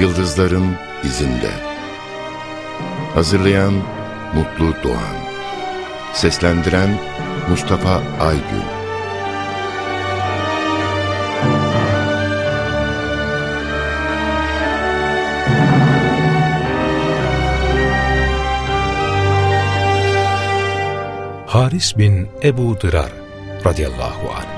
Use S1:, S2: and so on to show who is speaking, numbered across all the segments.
S1: Yıldızların izinde. Hazırlayan Mutlu Doğan. Seslendiren Mustafa Aygün.
S2: Haris bin Ebu Dırar radıyallahu anh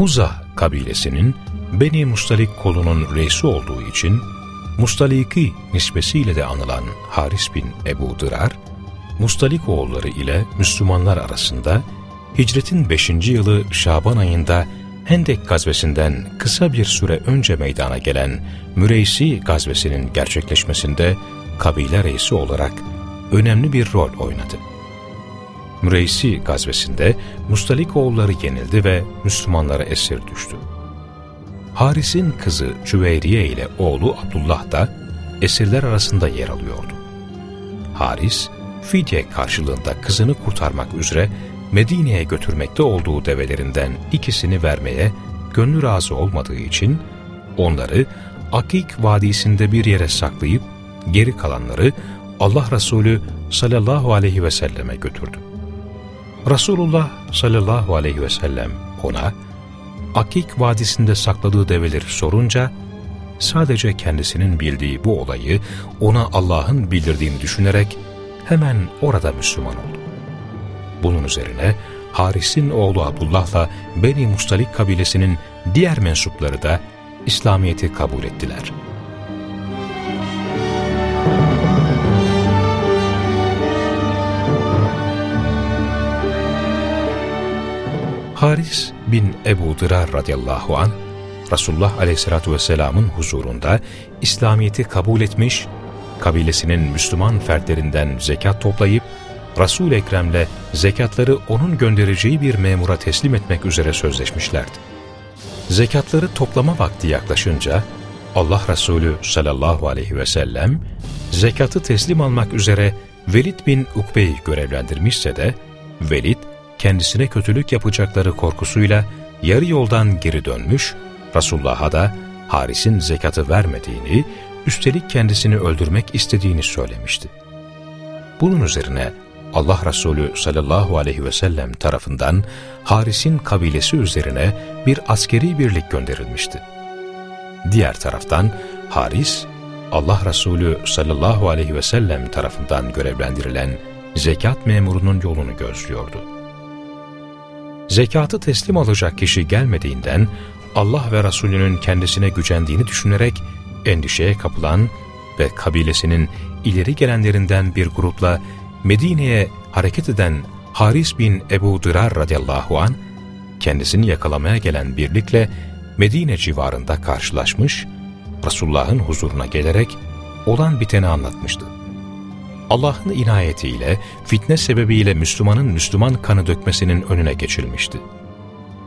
S2: Huza kabilesinin Beni Mustalik kolunun reisi olduğu için Mustaliki nisbesiyle de anılan Haris bin Ebu Dırar, Mustalik oğulları ile Müslümanlar arasında hicretin 5. yılı Şaban ayında Hendek gazvesinden kısa bir süre önce meydana gelen Müreysi gazvesinin gerçekleşmesinde kabile reisi olarak önemli bir rol oynadı. Müreysi gazvesinde Mustalikoğulları yenildi ve Müslümanlara esir düştü. Haris'in kızı Cüveyriye ile oğlu Abdullah da esirler arasında yer alıyordu. Haris, fidye karşılığında kızını kurtarmak üzere Medine'ye götürmekte olduğu develerinden ikisini vermeye gönlü razı olmadığı için onları Akik Vadisi'nde bir yere saklayıp geri kalanları Allah Resulü sallallahu aleyhi ve selleme götürdü. Resulullah sallallahu aleyhi ve sellem ona Akik Vadisi'nde sakladığı develeri sorunca sadece kendisinin bildiği bu olayı ona Allah'ın bildirdiğini düşünerek hemen orada Müslüman oldu. Bunun üzerine Haris'in oğlu Abdullah'la Beni Mustalik kabilesinin diğer mensupları da İslamiyet'i kabul ettiler. Haris bin Ebu Dırar radıyallahu an Resulullah aleyhissalatu vesselamın huzurunda İslamiyet'i kabul etmiş, kabilesinin Müslüman fertlerinden zekat toplayıp Resul-i Ekrem'le zekatları onun göndereceği bir memura teslim etmek üzere sözleşmişlerdi. Zekatları toplama vakti yaklaşınca Allah Resulü sallallahu aleyhi ve sellem zekatı teslim almak üzere Velid bin Ukbe'yi görevlendirmişse de Velid kendisine kötülük yapacakları korkusuyla yarı yoldan geri dönmüş, Resulullah'a da Haris'in zekatı vermediğini, üstelik kendisini öldürmek istediğini söylemişti. Bunun üzerine Allah Resulü sallallahu aleyhi ve sellem tarafından Haris'in kabilesi üzerine bir askeri birlik gönderilmişti. Diğer taraftan Haris, Allah Resulü sallallahu aleyhi ve sellem tarafından görevlendirilen zekat memurunun yolunu gözlüyordu. Zekatı teslim alacak kişi gelmediğinden Allah ve Resulünün kendisine gücendiğini düşünerek endişeye kapılan ve kabilesinin ileri gelenlerinden bir grupla Medine'ye hareket eden Haris bin Ebu Dırar radıyallahu an kendisini yakalamaya gelen birlikle Medine civarında karşılaşmış, Resulullah'ın huzuruna gelerek olan biteni anlatmıştı. Allah'ın inayetiyle, fitne sebebiyle Müslümanın Müslüman kanı dökmesinin önüne geçilmişti.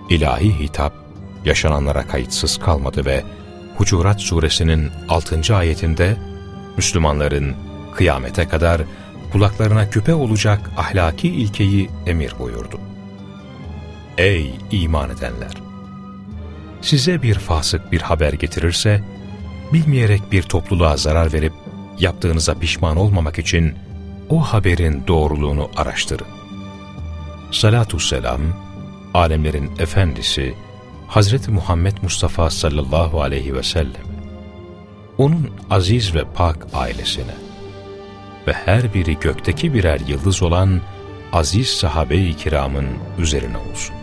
S2: İlahi hitap, yaşananlara kayıtsız kalmadı ve Hucurat suresinin 6. ayetinde Müslümanların kıyamete kadar kulaklarına küpe olacak ahlaki ilkeyi emir buyurdu. Ey iman edenler! Size bir fasık bir haber getirirse, bilmeyerek bir topluluğa zarar verip yaptığınıza pişman olmamak için o haberin doğruluğunu araştırın. Salatü selam, alemlerin efendisi Hazreti Muhammed Mustafa sallallahu aleyhi ve sellem, onun aziz ve pak ailesine, ve her biri gökteki birer yıldız olan aziz sahabe-i kiramın üzerine olsun.